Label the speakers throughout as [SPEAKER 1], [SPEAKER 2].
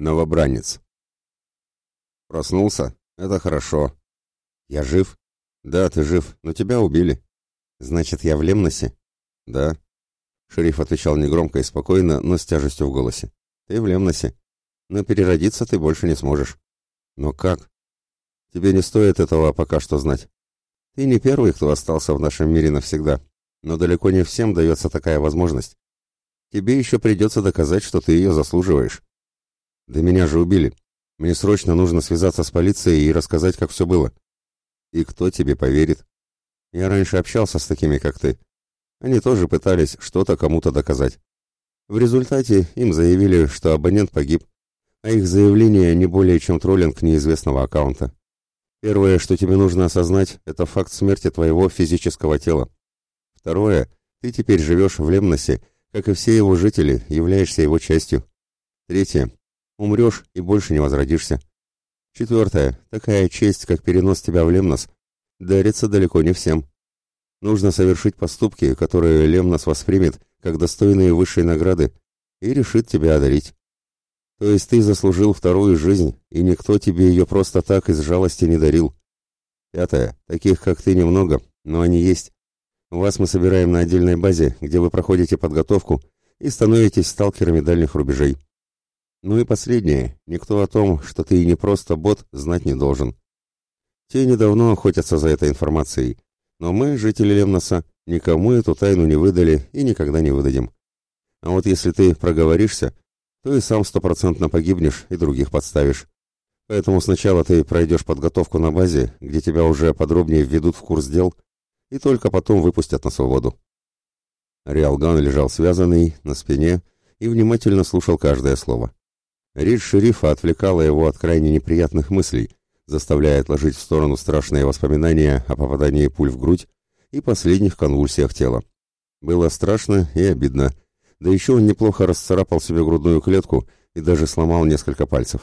[SPEAKER 1] Новобранец. Проснулся? Это хорошо. Я жив? Да, ты жив, но тебя убили. Значит, я в Лемносе? Да. Шериф отвечал негромко и спокойно, но с тяжестью в голосе. Ты в Лемносе. Но переродиться ты больше не сможешь. Но как? Тебе не стоит этого пока что знать. Ты не первый, кто остался в нашем мире навсегда, но далеко не всем дается такая возможность. Тебе еще придется доказать, что ты ее заслуживаешь. Да меня же убили. Мне срочно нужно связаться с полицией и рассказать, как все было. И кто тебе поверит? Я раньше общался с такими, как ты. Они тоже пытались что-то кому-то доказать. В результате им заявили, что абонент погиб, а их заявление не более чем троллинг неизвестного аккаунта. Первое, что тебе нужно осознать, это факт смерти твоего физического тела. Второе, ты теперь живешь в Лемносе, как и все его жители, являешься его частью. Третье, Умрешь и больше не возродишься. Четвертое. Такая честь, как перенос тебя в Лемнос, дарится далеко не всем. Нужно совершить поступки, которые Лемнос воспримет как достойные высшей награды и решит тебя одарить. То есть ты заслужил вторую жизнь, и никто тебе ее просто так из жалости не дарил. Пятое. Таких, как ты, немного, но они есть. Вас мы собираем на отдельной базе, где вы проходите подготовку и становитесь сталкерами дальних рубежей. Ну и последнее. Никто о том, что ты не просто бот, знать не должен. Те недавно охотятся за этой информацией. Но мы, жители Лемноса, никому эту тайну не выдали и никогда не выдадим. А вот если ты проговоришься, то и сам стопроцентно погибнешь и других подставишь. Поэтому сначала ты пройдешь подготовку на базе, где тебя уже подробнее введут в курс дел, и только потом выпустят на свободу. Риалган лежал связанный, на спине, и внимательно слушал каждое слово. Речь шерифа отвлекала его от крайне неприятных мыслей, заставляя отложить в сторону страшные воспоминания о попадании пуль в грудь и последних конвульсиях тела. Было страшно и обидно, да еще он неплохо расцарапал себе грудную клетку и даже сломал несколько пальцев.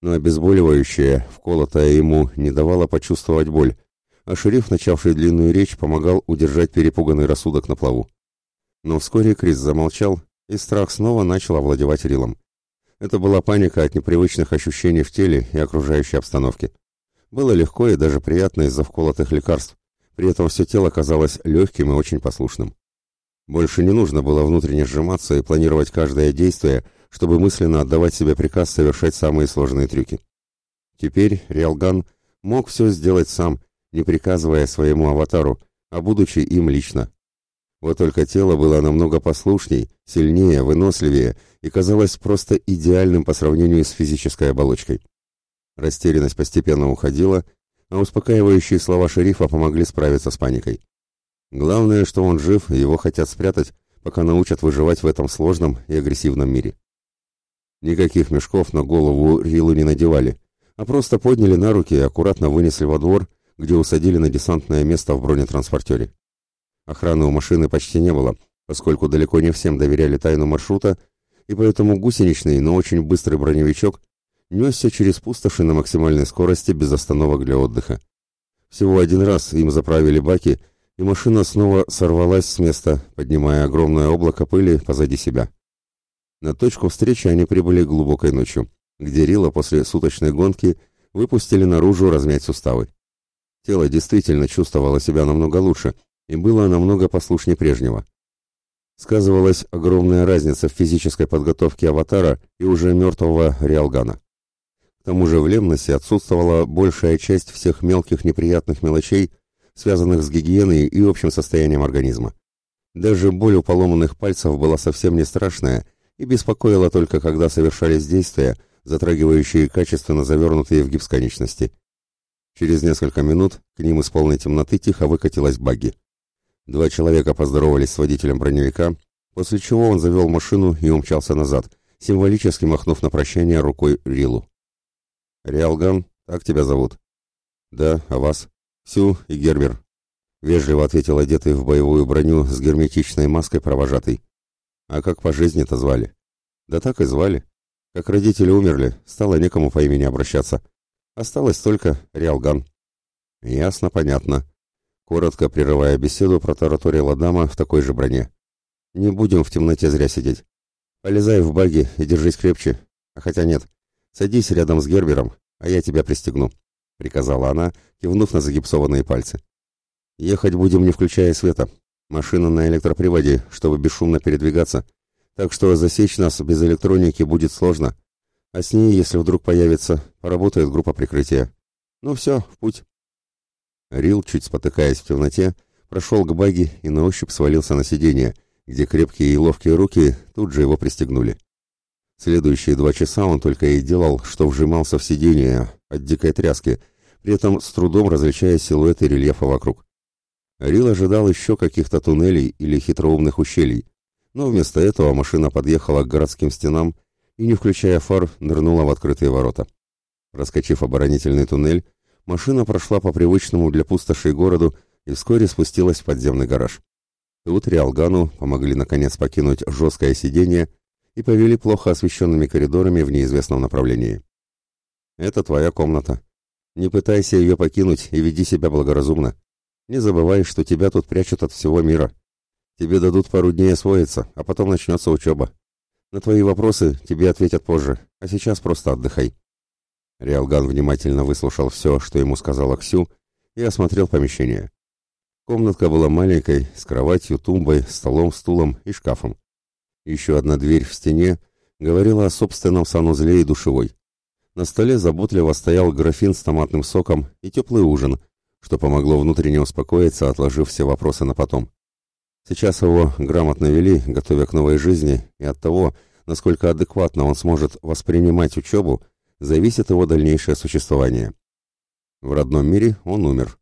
[SPEAKER 1] Но обезболивающее, вколотое ему, не давало почувствовать боль, а шериф, начавший длинную речь, помогал удержать перепуганный рассудок на плаву. Но вскоре Крис замолчал, и страх снова начал овладевать Рилом. Это была паника от непривычных ощущений в теле и окружающей обстановке. Было легко и даже приятно из-за вколотых лекарств. При этом все тело казалось легким и очень послушным. Больше не нужно было внутренне сжиматься и планировать каждое действие, чтобы мысленно отдавать себе приказ совершать самые сложные трюки. Теперь Риалган мог все сделать сам, не приказывая своему аватару, а будучи им лично. Вот только тело было намного послушней, сильнее, выносливее и казалось просто идеальным по сравнению с физической оболочкой. Растерянность постепенно уходила, а успокаивающие слова шерифа помогли справиться с паникой. Главное, что он жив, его хотят спрятать, пока научат выживать в этом сложном и агрессивном мире. Никаких мешков на голову Рилу не надевали, а просто подняли на руки и аккуратно вынесли во двор, где усадили на десантное место в бронетранспортере. Охраны у машины почти не было, поскольку далеко не всем доверяли тайну маршрута, и поэтому гусеничный, но очень быстрый броневичок несся через пустоши на максимальной скорости без остановок для отдыха. Всего один раз им заправили баки, и машина снова сорвалась с места, поднимая огромное облако пыли позади себя. На точку встречи они прибыли глубокой ночью, где Рила после суточной гонки выпустили наружу размять суставы. Тело действительно чувствовало себя намного лучше, и было намного послушнее прежнего. Сказывалась огромная разница в физической подготовке аватара и уже мертвого Риалгана. К тому же в Лемносе отсутствовала большая часть всех мелких неприятных мелочей, связанных с гигиеной и общим состоянием организма. Даже боль у поломанных пальцев была совсем не страшная и беспокоила только, когда совершались действия, затрагивающие качественно завернутые в гипс конечности. Через несколько минут к ним из полной темноты тихо выкатилась багги. Два человека поздоровались с водителем броневика, после чего он завел машину и умчался назад, символически махнув на прощание рукой Рилу. «Риалган, так тебя зовут?» «Да, а вас?» «Сю и Гербер», — вежливо ответил одетый в боевую броню с герметичной маской провожатый. «А как по жизни-то звали?» «Да так и звали. Как родители умерли, стало некому по имени обращаться. Осталось только Риалган». «Ясно, понятно», Коротко прерывая беседу, протараторила дама в такой же броне. «Не будем в темноте зря сидеть. Полезай в баги и держись крепче. А хотя нет, «Садись рядом с Гербером, а я тебя пристегну», — приказала она, кивнув на загипсованные пальцы. «Ехать будем, не включая света. Машина на электроприводе, чтобы бесшумно передвигаться, так что засечь нас без электроники будет сложно. А с ней, если вдруг появится, поработает группа прикрытия. Ну все, в путь». Рил, чуть спотыкаясь в темноте, прошел к баги и на ощупь свалился на сиденье, где крепкие и ловкие руки тут же его пристегнули. Следующие два часа он только и делал, что вжимался в сиденье от дикой тряски, при этом с трудом различая силуэты рельефа вокруг. Рил ожидал еще каких-то туннелей или хитроумных ущелий, но вместо этого машина подъехала к городским стенам и, не включая фар, нырнула в открытые ворота. Раскочив оборонительный туннель, машина прошла по привычному для пустоши городу и вскоре спустилась в подземный гараж. Тут Риалгану помогли наконец покинуть жесткое сиденье и повели плохо освещенными коридорами в неизвестном направлении. «Это твоя комната. Не пытайся ее покинуть и веди себя благоразумно. Не забывай, что тебя тут прячут от всего мира. Тебе дадут пару дней освоиться, а потом начнется учеба. На твои вопросы тебе ответят позже, а сейчас просто отдыхай». Риалган внимательно выслушал все, что ему сказала Ксю, и осмотрел помещение. Комнатка была маленькой, с кроватью, тумбой, столом, стулом и шкафом. Еще одна дверь в стене говорила о собственном санузле и душевой. На столе заботливо стоял графин с томатным соком и теплый ужин, что помогло внутренне успокоиться, отложив все вопросы на потом. Сейчас его грамотно вели, готовя к новой жизни, и от того, насколько адекватно он сможет воспринимать учебу, зависит его дальнейшее существование. В родном мире он умер.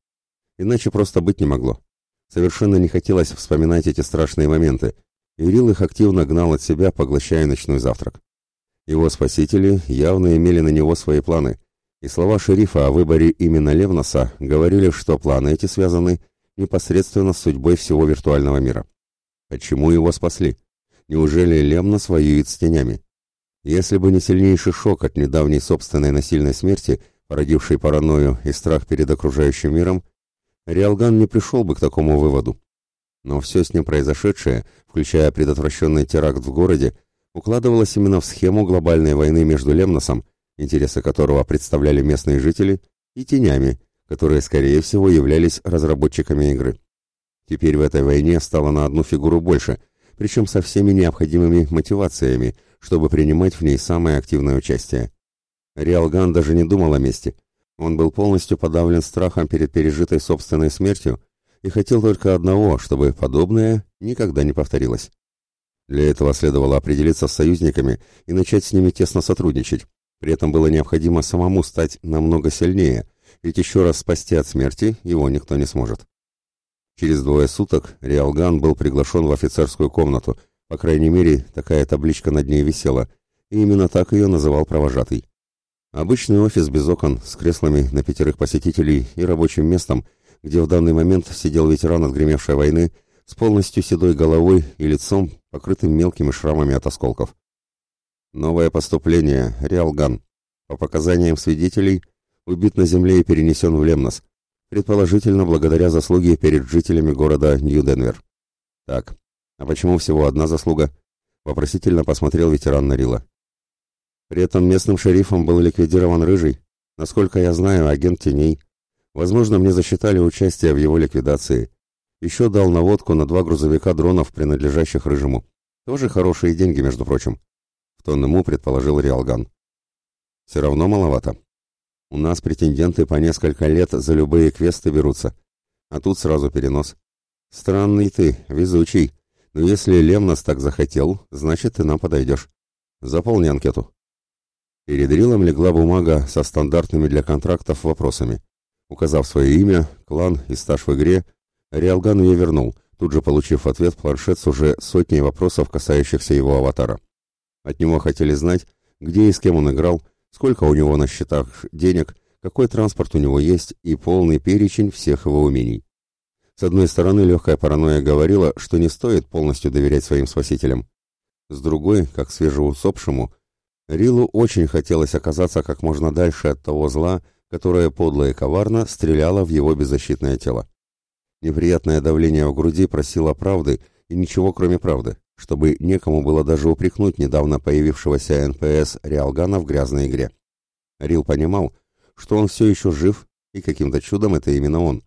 [SPEAKER 1] Иначе просто быть не могло. Совершенно не хотелось вспоминать эти страшные моменты. Ирил их активно гнал от себя, поглощая ночной завтрак. Его спасители явно имели на него свои планы, и слова шерифа о выборе именно Левноса говорили, что планы эти связаны непосредственно с судьбой всего виртуального мира. Почему его спасли? Неужели Лемнос воюет с тенями? Если бы не сильнейший шок от недавней собственной насильной смерти, породившей паранойю и страх перед окружающим миром, Риалган не пришел бы к такому выводу. Но все с ним произошедшее, включая предотвращенный теракт в городе, укладывалось именно в схему глобальной войны между Лемносом, интересы которого представляли местные жители, и тенями, которые, скорее всего, являлись разработчиками игры. Теперь в этой войне стало на одну фигуру больше, причем со всеми необходимыми мотивациями, чтобы принимать в ней самое активное участие. Риалган даже не думал о мести, он был полностью подавлен страхом перед пережитой собственной смертью и хотел только одного, чтобы подобное никогда не повторилось. Для этого следовало определиться с союзниками и начать с ними тесно сотрудничать. При этом было необходимо самому стать намного сильнее, ведь еще раз спасти от смерти его никто не сможет. Через двое суток Риалган был приглашен в офицерскую комнату, по крайней мере, такая табличка над ней висела, и именно так ее называл провожатый. Обычный офис без окон, с креслами на пятерых посетителей и рабочим местом, где в данный момент сидел ветеран отгремевшей войны с полностью седой головой и лицом, покрытым мелкими шрамами от осколков. Новое поступление, Риалган. По показаниям свидетелей, убит на земле и перенесен в Лемнос, предположительно благодаря заслуге перед жителями города Нью-Денвер. Так, а почему всего одна заслуга? Вопросительно посмотрел ветеран на Рила. При этом местным шерифом был ликвидирован Рыжий. Насколько я знаю, агент теней. Возможно, мне засчитали участие в его ликвидации. Еще дал наводку на два грузовика дронов, принадлежащих Рыжему. Тоже хорошие деньги, между прочим. В тон ему предположил Риалган. Все равно маловато. У нас претенденты по несколько лет за любые квесты берутся. А тут сразу перенос. Странный ты, везучий. Но если Лем нас так захотел, значит, ты нам подойдешь. Заполни анкету. Перед Рилом легла бумага со стандартными для контрактов вопросами. Указав свое имя, клан и стаж в игре, Риалган ее вернул, тут же получив ответ планшет с уже сотней вопросов, касающихся его аватара. От него хотели знать, где и с кем он играл, сколько у него на счетах денег, какой транспорт у него есть и полный перечень всех его умений. С одной стороны, легкая паранойя говорила, что не стоит полностью доверять своим спасителям. С другой, как свежеусопшему, Рилу очень хотелось оказаться как можно дальше от того зла, которое подло и коварно стреляло в его беззащитное тело. Неприятное давление в груди просило правды и ничего кроме правды, чтобы некому было даже упрекнуть недавно появившегося НПС Риалгана в грязной игре. Рил понимал, что он все еще жив, и каким-то чудом это именно он.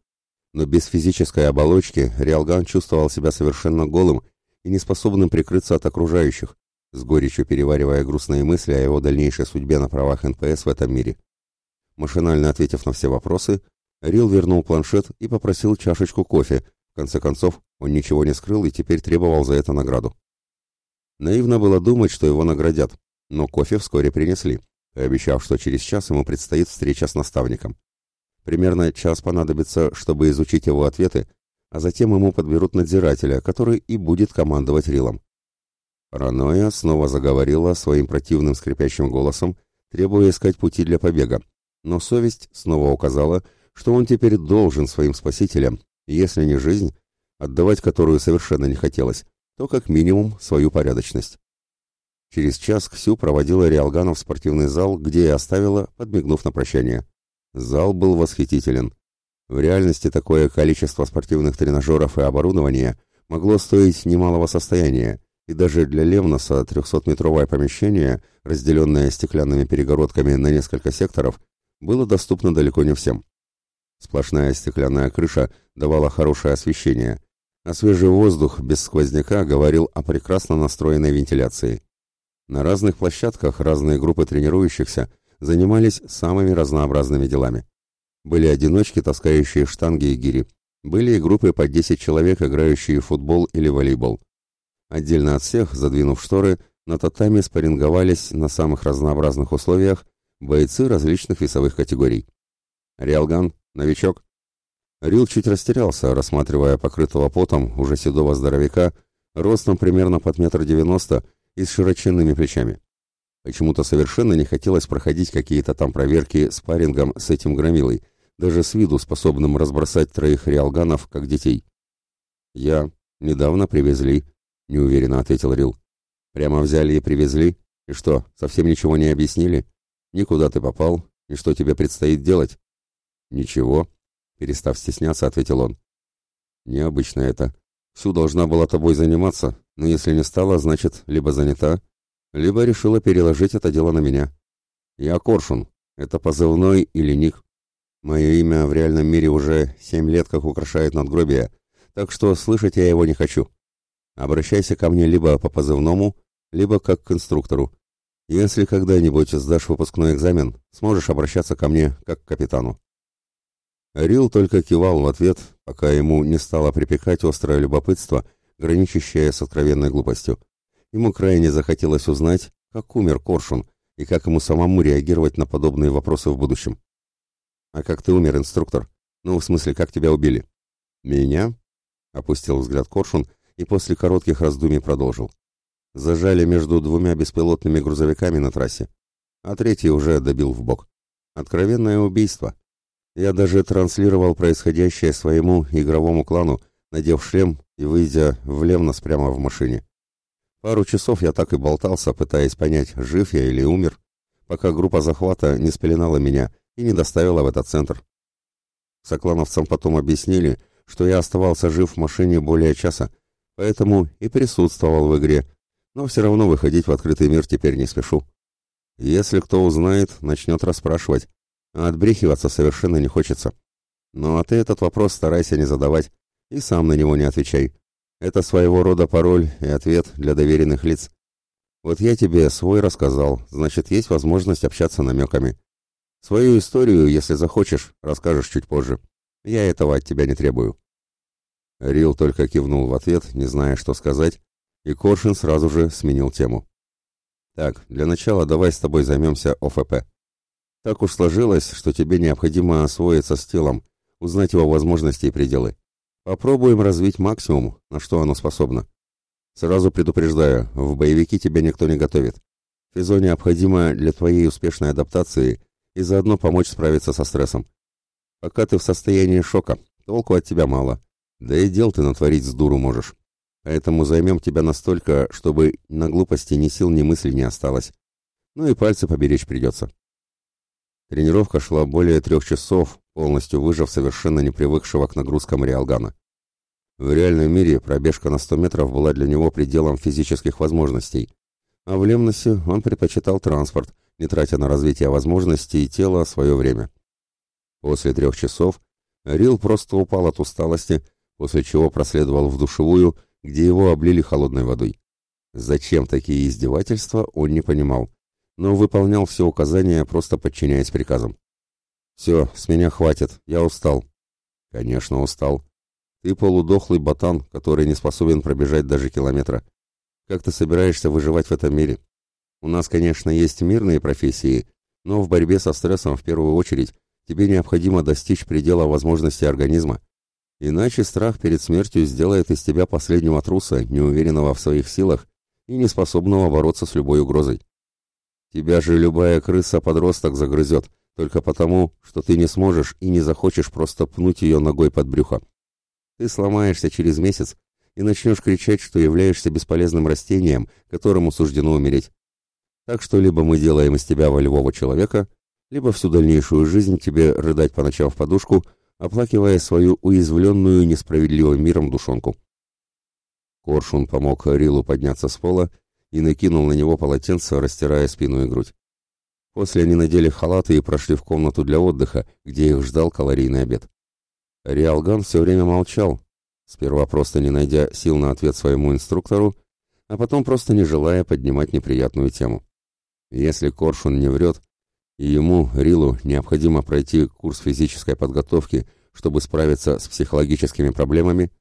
[SPEAKER 1] Но без физической оболочки Риалган чувствовал себя совершенно голым и неспособным прикрыться от окружающих, с горечью переваривая грустные мысли о его дальнейшей судьбе на правах НПС в этом мире. Машинально ответив на все вопросы, Рил вернул планшет и попросил чашечку кофе. В конце концов, он ничего не скрыл и теперь требовал за это награду. Наивно было думать, что его наградят, но кофе вскоре принесли, обещав, что через час ему предстоит встреча с наставником. Примерно час понадобится, чтобы изучить его ответы, а затем ему подберут надзирателя, который и будет командовать Рилом. Паранойя снова заговорила своим противным скрипящим голосом, требуя искать пути для побега, но совесть снова указала, что он теперь должен своим спасителям, если не жизнь, отдавать которую совершенно не хотелось, то как минимум свою порядочность. Через час Ксю проводила Риалгана в спортивный зал, где и оставила, подмигнув на прощание. Зал был восхитителен. В реальности такое количество спортивных тренажеров и оборудования могло стоить немалого состояния, и даже для Левноса 300-метровое помещение, разделенное стеклянными перегородками на несколько секторов, было доступно далеко не всем. Сплошная стеклянная крыша давала хорошее освещение, а свежий воздух без сквозняка говорил о прекрасно настроенной вентиляции. На разных площадках разные группы тренирующихся занимались самыми разнообразными делами. Были одиночки, таскающие штанги и гири. Были и группы по 10 человек, играющие в футбол или волейбол. Отдельно от всех, задвинув шторы, на татами спарринговались на самых разнообразных условиях бойцы различных весовых категорий. Риалган, новичок. Рил чуть растерялся, рассматривая покрытого потом уже седого здоровяка, ростом примерно под метр девяносто и с широченными плечами. Почему-то совершенно не хотелось проходить какие-то там проверки с парингом с этим громилой, даже с виду способным разбросать троих риалганов, как детей. «Я. Недавно привезли», — неуверенно ответил Рил. «Прямо взяли и привезли? И что, совсем ничего не объяснили? Никуда ты попал? И что тебе предстоит делать?» «Ничего», — перестав стесняться, ответил он. «Необычно это. Всю должна была тобой заниматься, но если не стала, значит, либо занята, либо решила переложить это дело на меня. Я Коршун, это позывной или ник. Мое имя в реальном мире уже семь лет как украшает надгробие, так что слышать я его не хочу. Обращайся ко мне либо по позывному, либо как к инструктору. Если когда-нибудь сдашь выпускной экзамен, сможешь обращаться ко мне как к капитану. Рил только кивал в ответ, пока ему не стало припекать острое любопытство, граничащее с откровенной глупостью. Ему крайне захотелось узнать, как умер Коршун и как ему самому реагировать на подобные вопросы в будущем. «А как ты умер, инструктор? Ну, в смысле, как тебя убили?» «Меня?» — опустил взгляд Коршун и после коротких раздумий продолжил. «Зажали между двумя беспилотными грузовиками на трассе, а третий уже добил в бок. Откровенное убийство. Я даже транслировал происходящее своему игровому клану, надев шлем и выйдя в Левнос прямо в машине. Пару часов я так и болтался, пытаясь понять, жив я или умер, пока группа захвата не спеленала меня и не доставила в этот центр. Соклановцам потом объяснили, что я оставался жив в машине более часа, поэтому и присутствовал в игре, но все равно выходить в открытый мир теперь не спешу. Если кто узнает, начнет расспрашивать, а отбрехиваться совершенно не хочется. Ну а ты этот вопрос старайся не задавать и сам на него не отвечай. Это своего рода пароль и ответ для доверенных лиц. Вот я тебе свой рассказал, значит, есть возможность общаться намеками. Свою историю, если захочешь, расскажешь чуть позже. Я этого от тебя не требую». Рил только кивнул в ответ, не зная, что сказать, и Коршин сразу же сменил тему. «Так, для начала давай с тобой займемся ОФП. Так уж сложилось, что тебе необходимо освоиться с телом, узнать его возможности и пределы. Попробуем развить максимум, на что оно способно. Сразу предупреждаю, в боевики тебя никто не готовит. Физо необходимо для твоей успешной адаптации и заодно помочь справиться со стрессом. Пока ты в состоянии шока, толку от тебя мало. Да и дел ты натворить с дуру можешь. Поэтому займем тебя настолько, чтобы на глупости ни сил, ни мысли не осталось. Ну и пальцы поберечь придется. Тренировка шла более трех часов, полностью выжив совершенно не привыкшего к нагрузкам Риалгана. В реальном мире пробежка на 100 метров была для него пределом физических возможностей, а в Лемносе он предпочитал транспорт, не тратя на развитие возможностей тела свое время. После трех часов Рил просто упал от усталости, после чего проследовал в душевую, где его облили холодной водой. Зачем такие издевательства, он не понимал, но выполнял все указания, просто подчиняясь приказам. «Все, с меня хватит, я устал». «Конечно, устал. Ты полудохлый ботан, который не способен пробежать даже километра. Как ты собираешься выживать в этом мире? У нас, конечно, есть мирные профессии, но в борьбе со стрессом в первую очередь тебе необходимо достичь предела возможностей организма. Иначе страх перед смертью сделает из тебя последнего труса, неуверенного в своих силах и неспособного бороться с любой угрозой. Тебя же любая крыса-подросток загрызет, только потому, что ты не сможешь и не захочешь просто пнуть ее ногой под брюхо. Ты сломаешься через месяц и начнешь кричать, что являешься бесполезным растением, которому суждено умереть. Так что либо мы делаем из тебя волевого человека, либо всю дальнейшую жизнь тебе рыдать по ночам в подушку, оплакивая свою уязвленную несправедливым миром душонку. Коршун помог Рилу подняться с пола и накинул на него полотенце, растирая спину и грудь. После они надели халаты и прошли в комнату для отдыха, где их ждал калорийный обед. Риалган все время молчал, сперва просто не найдя сил на ответ своему инструктору, а потом просто не желая поднимать неприятную тему. Если Коршун не врет, и ему, Рилу, необходимо пройти курс физической подготовки, чтобы справиться с психологическими проблемами,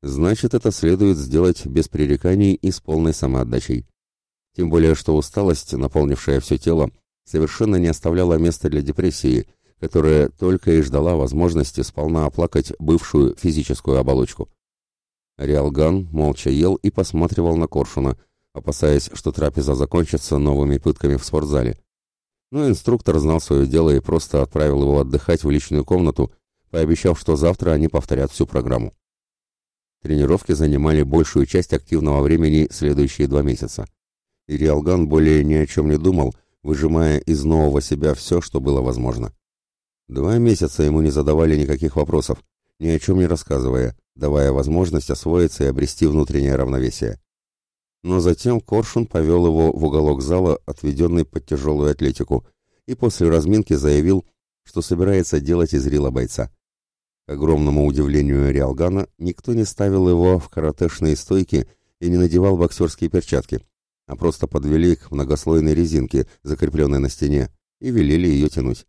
[SPEAKER 1] значит, это следует сделать без пререканий и с полной самоотдачей. Тем более, что усталость, наполнившая все тело, совершенно не оставляла места для депрессии, которая только и ждала возможности сполна оплакать бывшую физическую оболочку. Риалган молча ел и посматривал на Коршуна, опасаясь, что трапеза закончится новыми пытками в спортзале. Но инструктор знал свое дело и просто отправил его отдыхать в личную комнату, пообещав, что завтра они повторят всю программу. Тренировки занимали большую часть активного времени следующие два месяца. И Риалган более ни о чем не думал, выжимая из нового себя все, что было возможно. Два месяца ему не задавали никаких вопросов, ни о чем не рассказывая, давая возможность освоиться и обрести внутреннее равновесие. Но затем Коршун повел его в уголок зала, отведенный под тяжелую атлетику, и после разминки заявил, что собирается делать из Рила бойца. К огромному удивлению Риалгана, никто не ставил его в каратешные стойки и не надевал боксерские перчатки, а просто подвели к многослойной резинке, закрепленной на стене, и велели ее тянуть.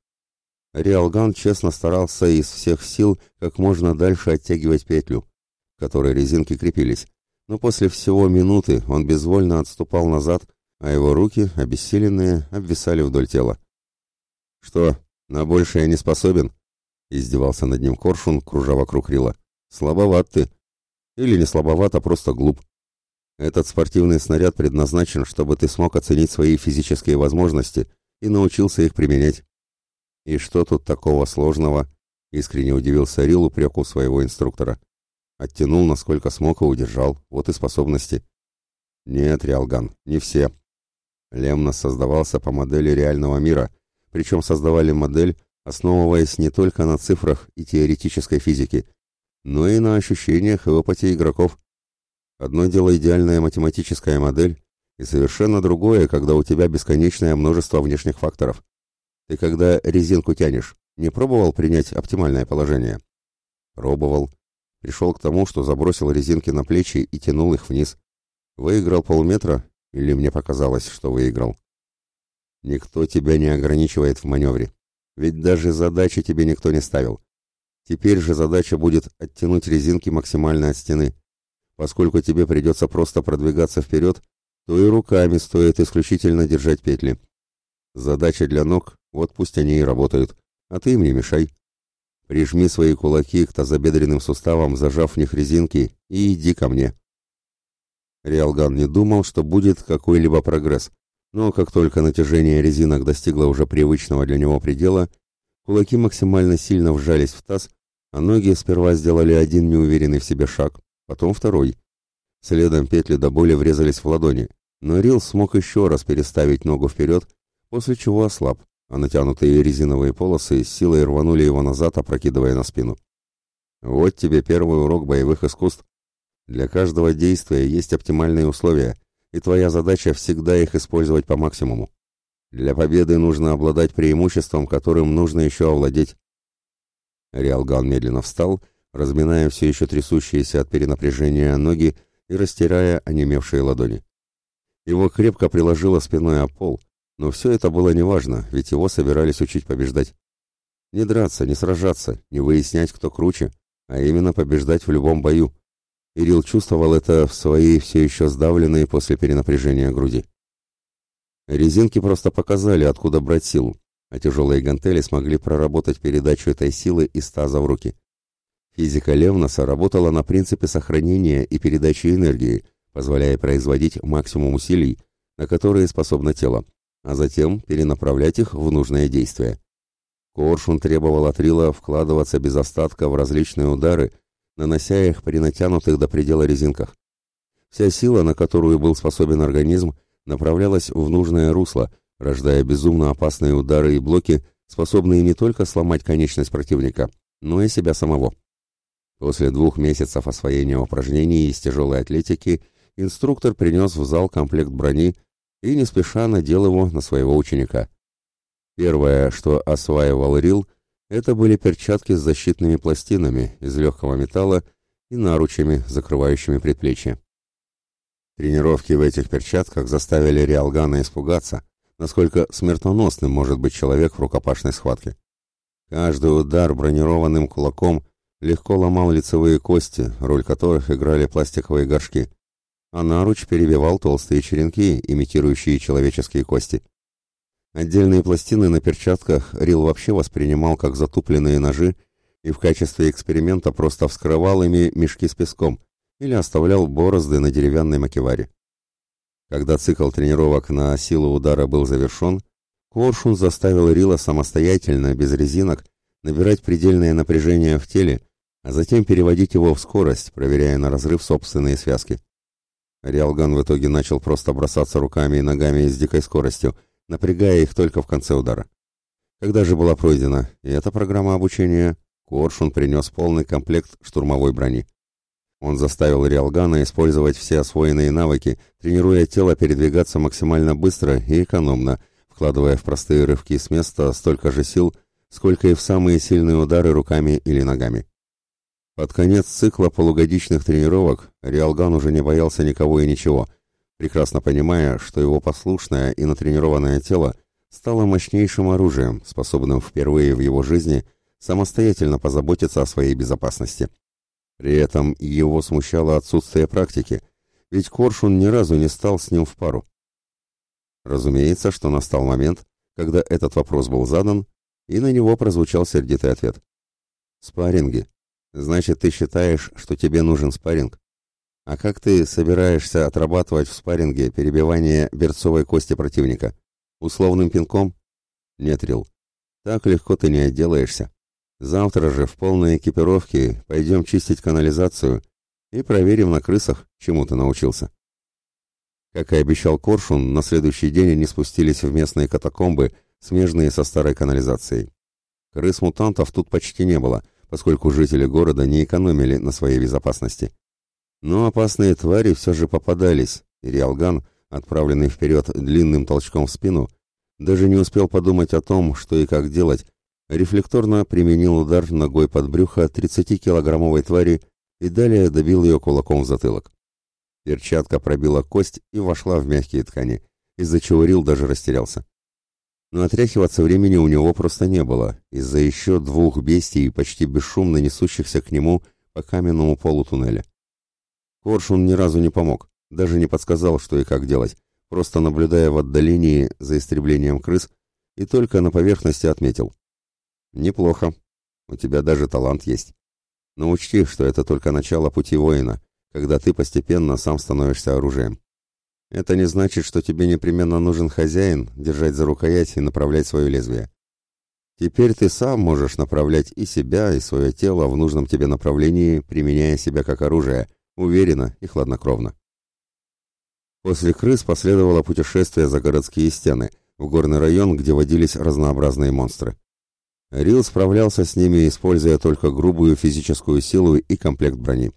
[SPEAKER 1] Риалган честно старался из всех сил как можно дальше оттягивать петлю, к которой резинки крепились, но после всего минуты он безвольно отступал назад, а его руки, обессиленные, обвисали вдоль тела. «Что, на большее не способен?» — издевался над ним Коршун, кружа вокруг Рила. «Слабоват ты. Или не слабоват, а просто глуп. Этот спортивный снаряд предназначен, чтобы ты смог оценить свои физические возможности и научился их применять». «И что тут такого сложного?» — искренне удивился Рил упреку своего инструктора. Оттянул, насколько смог, и удержал. Вот и способности. Нет, Риалган, не все. Лемнос создавался по модели реального мира, причем создавали модель, основываясь не только на цифрах и теоретической физике, но и на ощущениях и опыте игроков. Одно дело идеальная математическая модель, и совершенно другое, когда у тебя бесконечное множество внешних факторов. Ты когда резинку тянешь, не пробовал принять оптимальное положение? Пробовал. Пришел к тому, что забросил резинки на плечи и тянул их вниз. Выиграл полметра, или мне показалось, что выиграл. Никто тебя не ограничивает в маневре. Ведь даже задачи тебе никто не ставил. Теперь же задача будет оттянуть резинки максимально от стены. Поскольку тебе придется просто продвигаться вперед, то и руками стоит исключительно держать петли. Задача для ног, вот пусть они и работают, а ты им не мешай. Прижми свои кулаки к тазобедренным суставам, зажав в них резинки, и иди ко мне. Риалган не думал, что будет какой-либо прогресс, но как только натяжение резинок достигло уже привычного для него предела, кулаки максимально сильно вжались в таз, а ноги сперва сделали один неуверенный в себе шаг, потом второй. Следом петли до боли врезались в ладони, но Рил смог еще раз переставить ногу вперед, после чего ослаб а натянутые резиновые полосы с силой рванули его назад, опрокидывая на спину. Вот тебе первый урок боевых искусств. Для каждого действия есть оптимальные условия, и твоя задача всегда их использовать по максимуму. Для победы нужно обладать преимуществом, которым нужно еще овладеть. Риалган медленно встал, разминая все еще трясущиеся от перенапряжения ноги и растирая онемевшие ладони. Его крепко приложило спиной о пол, но все это было неважно, ведь его собирались учить побеждать. Не драться, не сражаться, не выяснять, кто круче, а именно побеждать в любом бою. Ирил чувствовал это в своей все еще сдавленной после перенапряжения груди. Резинки просто показали, откуда брать силу, а тяжелые гантели смогли проработать передачу этой силы из таза в руки. Физика Левнаса работала на принципе сохранения и передачи энергии, позволяя производить максимум усилий, на которые способно тело, а затем перенаправлять их в нужное действие. Коршун требовал от Рила вкладываться без остатка в различные удары, нанося их при натянутых до предела резинках. Вся сила, на которую был способен организм, направлялась в нужное русло, рождая безумно опасные удары и блоки, способные не только сломать конечность противника, но и себя самого. После двух месяцев освоения упражнений из тяжелой атлетики инструктор принес в зал комплект брони и не спеша надел его на своего ученика. Первое, что осваивал Рил, это были перчатки с защитными пластинами из легкого металла и наручами, закрывающими предплечья. Тренировки в этих перчатках заставили Риалгана испугаться, насколько смертоносным может быть человек в рукопашной схватке. Каждый удар бронированным кулаком легко ломал лицевые кости, роль которых играли пластиковые горшки, а наруч перебивал толстые черенки, имитирующие человеческие кости. Отдельные пластины на перчатках Рил вообще воспринимал как затупленные ножи и в качестве эксперимента просто вскрывал ими мешки с песком или оставлял борозды на деревянной макеваре. Когда цикл тренировок на силу удара был завершен, Коршун заставил Рила самостоятельно, без резинок, набирать предельное напряжение в теле, а затем переводить его в скорость, проверяя на разрыв собственные связки. Риалган в итоге начал просто бросаться руками и ногами с дикой скоростью, напрягая их только в конце удара. Когда же была пройдена и эта программа обучения, Коршун принес полный комплект штурмовой брони. Он заставил Риалгана использовать все освоенные навыки, тренируя тело передвигаться максимально быстро и экономно, вкладывая в простые рывки с места столько же сил, сколько и в самые сильные удары руками или ногами. Под конец цикла полугодичных тренировок Риалган уже не боялся никого и ничего, прекрасно понимая, что его послушное и натренированное тело стало мощнейшим оружием, способным впервые в его жизни самостоятельно позаботиться о своей безопасности. При этом его смущало отсутствие практики, ведь Коршун ни разу не стал с ним в пару. Разумеется, что настал момент, когда этот вопрос был задан, и на него прозвучал сердитый ответ. «Спарринги. Значит, ты считаешь, что тебе нужен спарринг? А как ты собираешься отрабатывать в спарринге перебивание берцовой кости противника? Условным пинком? Нет, Рил. Так легко ты не отделаешься. Завтра же в полной экипировке пойдем чистить канализацию и проверим на крысах, чему ты научился. Как и обещал Коршун, на следующий день они спустились в местные катакомбы, смежные со старой канализацией. Крыс-мутантов тут почти не было, поскольку жители города не экономили на своей безопасности. Но опасные твари все же попадались, и Риалган, отправленный вперед длинным толчком в спину, даже не успел подумать о том, что и как делать, рефлекторно применил удар ногой под брюхо 30-килограммовой твари и далее добил ее кулаком в затылок. Перчатка пробила кость и вошла в мягкие ткани, из-за чего Рил даже растерялся. Но отряхиваться времени у него просто не было, из-за еще двух бестий, почти бесшумно несущихся к нему по каменному полу туннеля. Коршун ни разу не помог, даже не подсказал, что и как делать, просто наблюдая в отдалении за истреблением крыс и только на поверхности отметил. «Неплохо. У тебя даже талант есть. Но учти, что это только начало пути воина, когда ты постепенно сам становишься оружием. Это не значит, что тебе непременно нужен хозяин, держать за рукоять и направлять свое лезвие. Теперь ты сам можешь направлять и себя, и свое тело в нужном тебе направлении, применяя себя как оружие, уверенно и хладнокровно. После крыс последовало путешествие за городские стены, в горный район, где водились разнообразные монстры. Рил справлялся с ними, используя только грубую физическую силу и комплект брони.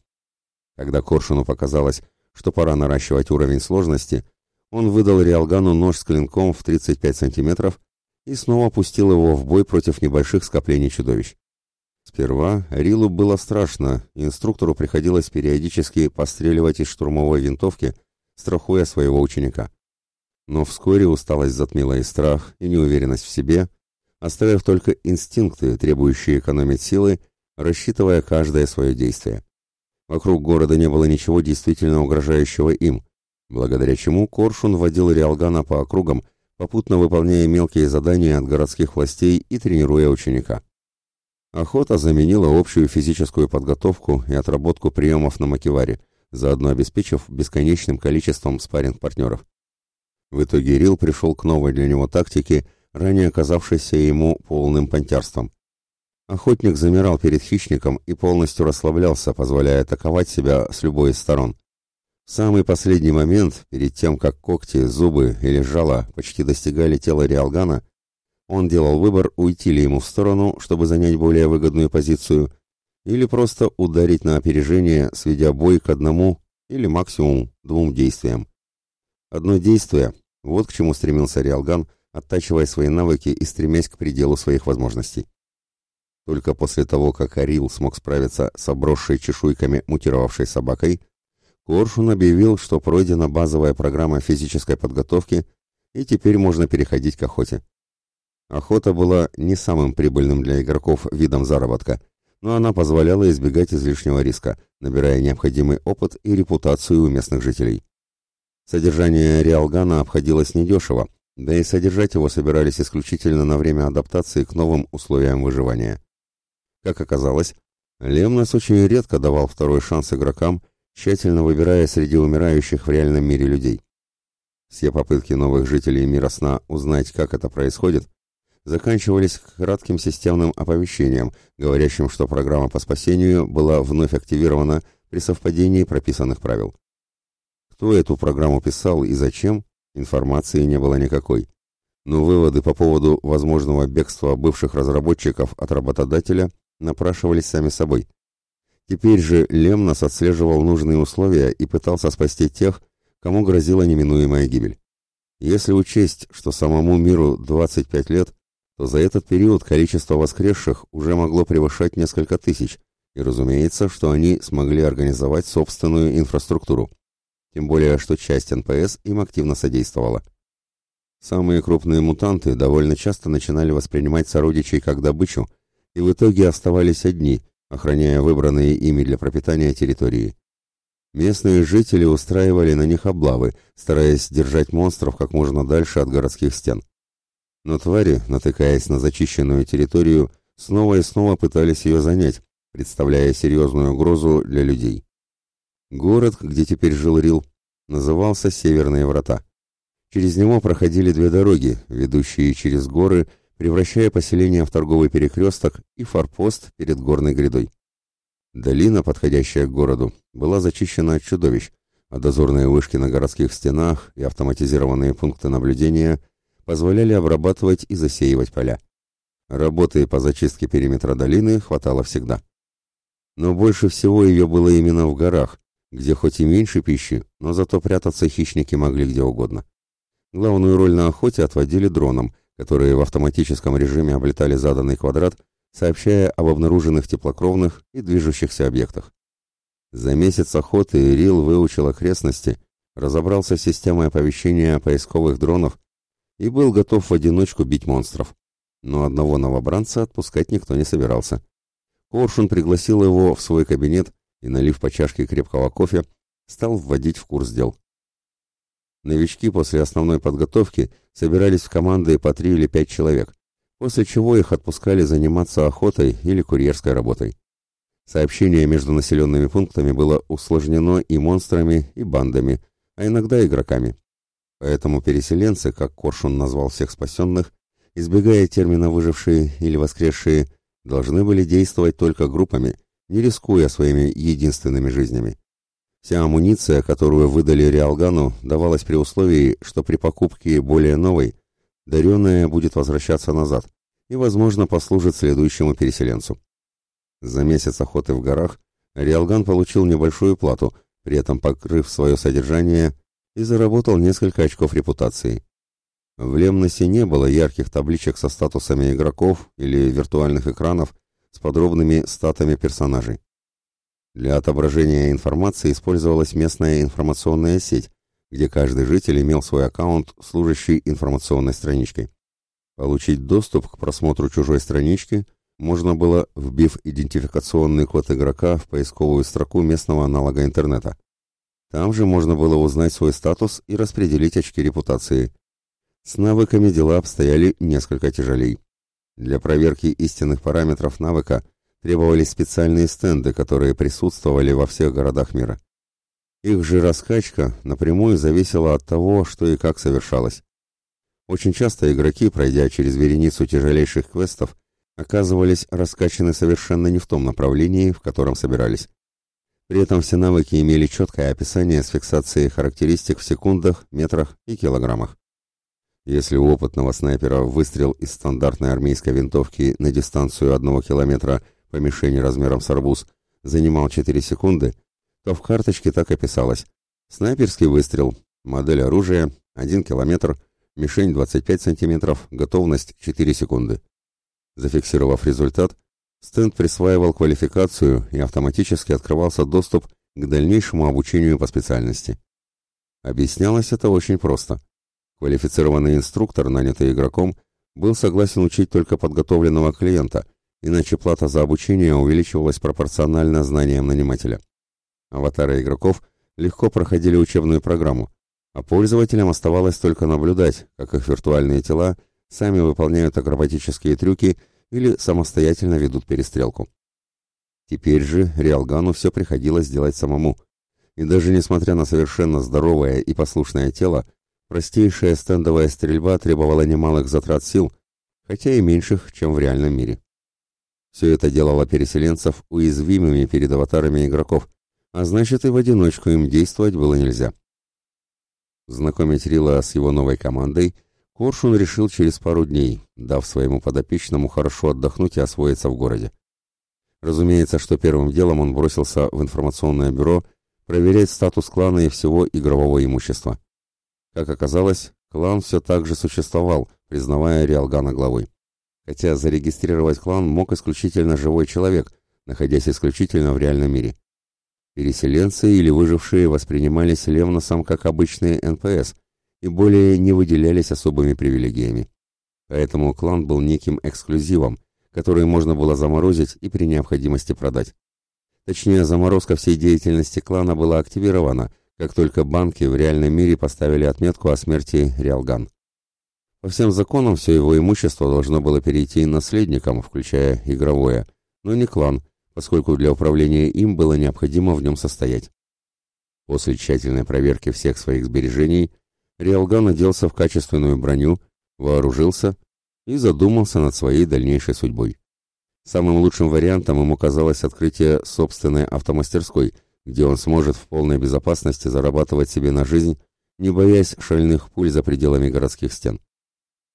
[SPEAKER 1] Когда Коршуну показалось, что пора наращивать уровень сложности, он выдал Риалгану нож с клинком в 35 сантиметров и снова пустил его в бой против небольших скоплений чудовищ. Сперва Рилу было страшно, инструктору приходилось периодически постреливать из штурмовой винтовки, страхуя своего ученика. Но вскоре усталость затмила и страх, и неуверенность в себе, оставив только инстинкты, требующие экономить силы, рассчитывая каждое свое действие. Вокруг города не было ничего действительно угрожающего им, благодаря чему Коршун водил Риалгана по округам, попутно выполняя мелкие задания от городских властей и тренируя ученика. Охота заменила общую физическую подготовку и отработку приемов на макеваре, заодно обеспечив бесконечным количеством спарринг-партнеров. В итоге Рил пришел к новой для него тактике, ранее оказавшейся ему полным понтярством. Охотник замирал перед хищником и полностью расслаблялся, позволяя атаковать себя с любой из сторон. В самый последний момент, перед тем, как когти, зубы или жало почти достигали тела Риалгана, он делал выбор, уйти ли ему в сторону, чтобы занять более выгодную позицию, или просто ударить на опережение, сведя бой к одному или максимум двум действиям. Одно действие – вот к чему стремился Риалган, оттачивая свои навыки и стремясь к пределу своих возможностей. Только после того, как Арил смог справиться с обросшей чешуйками мутировавшей собакой, Коршун объявил, что пройдена базовая программа физической подготовки, и теперь можно переходить к охоте. Охота была не самым прибыльным для игроков видом заработка, но она позволяла избегать излишнего риска, набирая необходимый опыт и репутацию у местных жителей. Содержание Риалгана обходилось недешево, да и содержать его собирались исключительно на время адаптации к новым условиям выживания. Как оказалось, Лемнос очень редко давал второй шанс игрокам, тщательно выбирая среди умирающих в реальном мире людей. Все попытки новых жителей мира сна узнать, как это происходит, заканчивались кратким системным оповещением, говорящим, что программа по спасению была вновь активирована при совпадении прописанных правил. Кто эту программу писал и зачем, информации не было никакой. Но выводы по поводу возможного бегства бывших разработчиков от работодателя напрашивались сами собой. Теперь же Лемнос отслеживал нужные условия и пытался спасти тех, кому грозила неминуемая гибель. Если учесть, что самому миру 25 лет, то за этот период количество воскресших уже могло превышать несколько тысяч, и разумеется, что они смогли организовать собственную инфраструктуру. Тем более, что часть НПС им активно содействовала. Самые крупные мутанты довольно часто начинали воспринимать сородичей как добычу, и в итоге оставались одни, охраняя выбранные ими для пропитания территории. Местные жители устраивали на них облавы, стараясь держать монстров как можно дальше от городских стен. Но твари, натыкаясь на зачищенную территорию, снова и снова пытались ее занять, представляя серьезную угрозу для людей. Город, где теперь жил Рил, назывался Северные Врата. Через него проходили две дороги, ведущие через горы, превращая поселение в торговый перекресток и форпост перед горной грядой. Долина, подходящая к городу, была зачищена от чудовищ, а дозорные вышки на городских стенах и автоматизированные пункты наблюдения позволяли обрабатывать и засеивать поля. Работы по зачистке периметра долины хватало всегда. Но больше всего ее было именно в горах, где хоть и меньше пищи, но зато прятаться хищники могли где угодно. Главную роль на охоте отводили дронам, которые в автоматическом режиме облетали заданный квадрат, сообщая об обнаруженных теплокровных и движущихся объектах. За месяц охоты Рил выучил окрестности, разобрался с системой оповещения поисковых дронов и был готов в одиночку бить монстров. Но одного новобранца отпускать никто не собирался. Коршун пригласил его в свой кабинет и, налив по чашке крепкого кофе, стал вводить в курс дел. Новички после основной подготовки собирались в команды по три или пять человек, после чего их отпускали заниматься охотой или курьерской работой. Сообщение между населенными пунктами было усложнено и монстрами, и бандами, а иногда игроками. Поэтому переселенцы, как Коршун назвал всех спасенных, избегая термина «выжившие» или «воскресшие», должны были действовать только группами, не рискуя своими единственными жизнями. Вся амуниция, которую выдали Риалгану, давалась при условии, что при покупке более новой, даренная будет возвращаться назад и, возможно, послужит следующему переселенцу. За месяц охоты в горах Риалган получил небольшую плату, при этом покрыв свое содержание и заработал несколько очков репутации. В Лемносе не было ярких табличек со статусами игроков или виртуальных экранов с подробными статами персонажей. Для отображения информации использовалась местная информационная сеть, где каждый житель имел свой аккаунт, служащий информационной страничкой. Получить доступ к просмотру чужой странички можно было, вбив идентификационный код игрока в поисковую строку местного аналога интернета. Там же можно было узнать свой статус и распределить очки репутации. С навыками дела обстояли несколько тяжелей. Для проверки истинных параметров навыка требовались специальные стенды, которые присутствовали во всех городах мира. Их же раскачка напрямую зависела от того, что и как совершалось. Очень часто игроки, пройдя через вереницу тяжелейших квестов, оказывались раскачаны совершенно не в том направлении, в котором собирались. При этом все навыки имели четкое описание с фиксацией характеристик в секундах, метрах и килограммах. Если у опытного снайпера выстрел из стандартной армейской винтовки на дистанцию одного километра по мишени размером с арбуз занимал 4 секунды, то в карточке так описалось. Снайперский выстрел, модель оружия, 1 километр, мишень 25 сантиметров, готовность 4 секунды. Зафиксировав результат, стенд присваивал квалификацию и автоматически открывался доступ к дальнейшему обучению по специальности. Объяснялось это очень просто. Квалифицированный инструктор, нанятый игроком, был согласен учить только подготовленного клиента, иначе плата за обучение увеличивалась пропорционально знаниям нанимателя. Аватары игроков легко проходили учебную программу, а пользователям оставалось только наблюдать, как их виртуальные тела сами выполняют акробатические трюки или самостоятельно ведут перестрелку. Теперь же Риалгану все приходилось делать самому, и даже несмотря на совершенно здоровое и послушное тело, простейшая стендовая стрельба требовала немалых затрат сил, хотя и меньших, чем в реальном мире. Все это делало переселенцев уязвимыми перед аватарами игроков, а значит и в одиночку им действовать было нельзя. Знакомить Рила с его новой командой Коршун решил через пару дней, дав своему подопечному хорошо отдохнуть и освоиться в городе. Разумеется, что первым делом он бросился в информационное бюро проверять статус клана и всего игрового имущества. Как оказалось, клан все так же существовал, признавая Риалгана главой. Хотя зарегистрировать клан мог исключительно живой человек, находясь исключительно в реальном мире. Переселенцы или выжившие воспринимались Лемносом как обычные НПС и более не выделялись особыми привилегиями. Поэтому клан был неким эксклюзивом, который можно было заморозить и при необходимости продать. Точнее, заморозка всей деятельности клана была активирована, как только банки в реальном мире поставили отметку о смерти Риалган. По всем законам все его имущество должно было перейти наследникам, включая игровое, но не клан, поскольку для управления им было необходимо в нем состоять. После тщательной проверки всех своих сбережений, Риалган оделся в качественную броню, вооружился и задумался над своей дальнейшей судьбой. Самым лучшим вариантом ему казалось открытие собственной автомастерской, где он сможет в полной безопасности зарабатывать себе на жизнь, не боясь шальных пуль за пределами городских стен.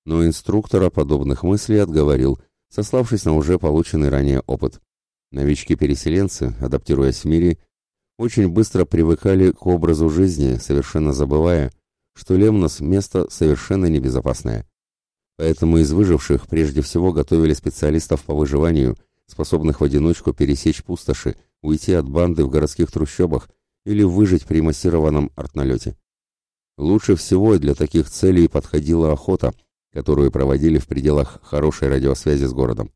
[SPEAKER 1] Но инструктора подобных мыслей отговорил, сославшись на уже полученный ранее опыт. Новички-переселенцы, адаптируясь в мире, очень быстро привыкали к образу жизни, совершенно забывая, что Лемнос – место совершенно небезопасное. Поэтому из выживших прежде всего готовили специалистов по выживанию, способных в одиночку пересечь пустоши, уйти от банды в городских трущобах или выжить при массированном артналете. Лучше всего для таких целей подходила охота, которую проводили в пределах хорошей радиосвязи с городом.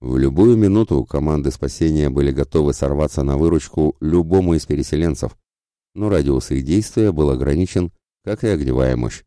[SPEAKER 1] В любую минуту команды спасения были готовы сорваться на выручку любому из переселенцев, но радиус их действия был ограничен, как и огневая мощь.